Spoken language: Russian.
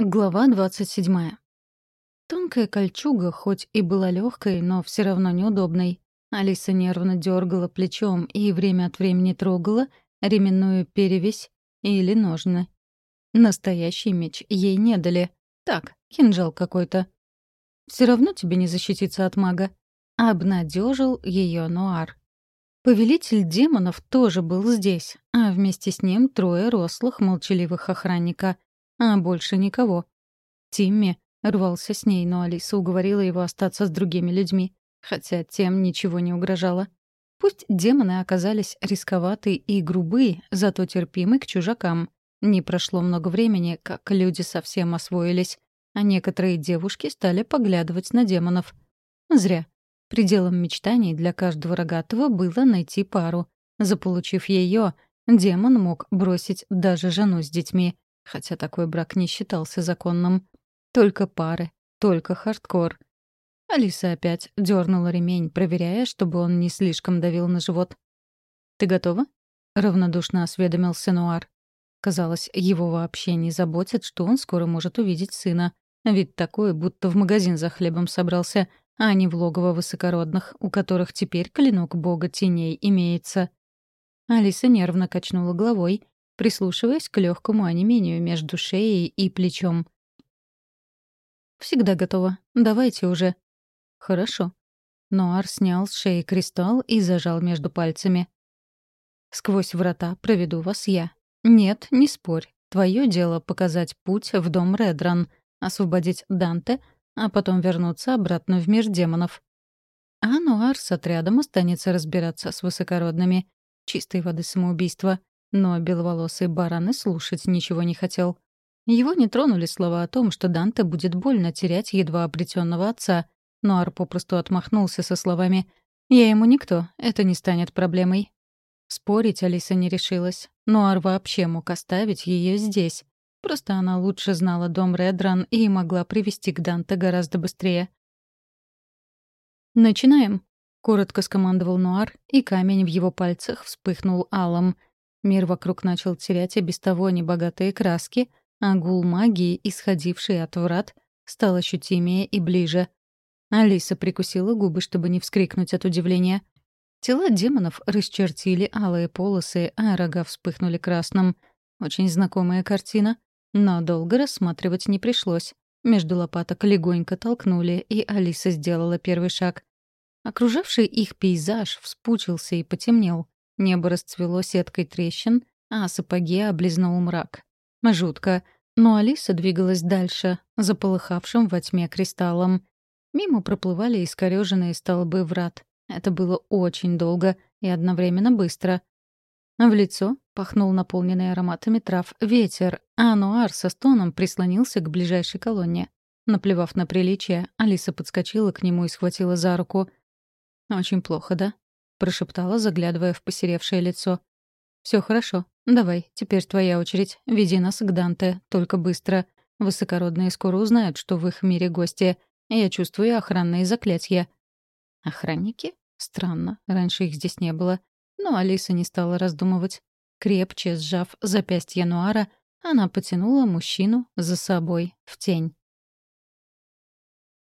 Глава 27. Тонкая кольчуга хоть и была легкой, но все равно неудобной. Алиса нервно дергала плечом и время от времени трогала ременную перевесь или ножны. Настоящий меч ей не дали. Так, кинжал какой-то. Все равно тебе не защититься от мага. Обнадежил ее Нуар. Повелитель демонов тоже был здесь, а вместе с ним трое рослых молчаливых охранника — а больше никого. Тимми рвался с ней, но Алиса уговорила его остаться с другими людьми, хотя тем ничего не угрожало. Пусть демоны оказались рисковаты и грубы, зато терпимы к чужакам. Не прошло много времени, как люди совсем освоились, а некоторые девушки стали поглядывать на демонов. Зря. Пределом мечтаний для каждого рогатого было найти пару. Заполучив ее, демон мог бросить даже жену с детьми хотя такой брак не считался законным. Только пары, только хардкор. Алиса опять дернула ремень, проверяя, чтобы он не слишком давил на живот. «Ты готова?» — равнодушно осведомился Нуар. Казалось, его вообще не заботит, что он скоро может увидеть сына. Вид такой, будто в магазин за хлебом собрался, а не в логово высокородных, у которых теперь клинок бога теней имеется. Алиса нервно качнула головой, прислушиваясь к легкому онемению между шеей и плечом. «Всегда готова. Давайте уже». «Хорошо». Ноар снял с шеи кристалл и зажал между пальцами. «Сквозь врата проведу вас я. Нет, не спорь. Твое дело — показать путь в дом Редран, освободить Данте, а потом вернуться обратно в мир демонов. А Нуар с отрядом останется разбираться с высокородными. Чистой воды самоубийства. Но беловолосый баран и слушать ничего не хотел. Его не тронули слова о том, что Данте будет больно терять едва обретенного отца, но Ар попросту отмахнулся со словами «Я ему никто, это не станет проблемой». Спорить Алиса не решилась, но Ар вообще мог оставить ее здесь. Просто она лучше знала дом Редран и могла привести к Данте гораздо быстрее. «Начинаем», — коротко скомандовал Нуар, и камень в его пальцах вспыхнул алым — Мир вокруг начал терять и без того небогатые краски, а гул магии, исходивший от врат, стал ощутимее и ближе. Алиса прикусила губы, чтобы не вскрикнуть от удивления. Тела демонов расчертили алые полосы, а рога вспыхнули красным. Очень знакомая картина. Но долго рассматривать не пришлось. Между лопаток легонько толкнули, и Алиса сделала первый шаг. Окружавший их пейзаж вспучился и потемнел. Небо расцвело сеткой трещин, а сапоги облизнул мрак. Жутко. Но Алиса двигалась дальше, заполыхавшим во тьме кристаллом. Мимо проплывали искорёженные столбы врат. Это было очень долго и одновременно быстро. В лицо пахнул наполненный ароматами трав ветер, а Нуар со стоном прислонился к ближайшей колонне. Наплевав на приличие, Алиса подскочила к нему и схватила за руку. «Очень плохо, да?» — прошептала, заглядывая в посеревшее лицо. «Все хорошо. Давай, теперь твоя очередь. Веди нас к Данте, только быстро. Высокородные скоро узнают, что в их мире гости. Я чувствую охранные заклятия». «Охранники? Странно. Раньше их здесь не было». Но Алиса не стала раздумывать. Крепче сжав запястье Нуара, она потянула мужчину за собой в тень.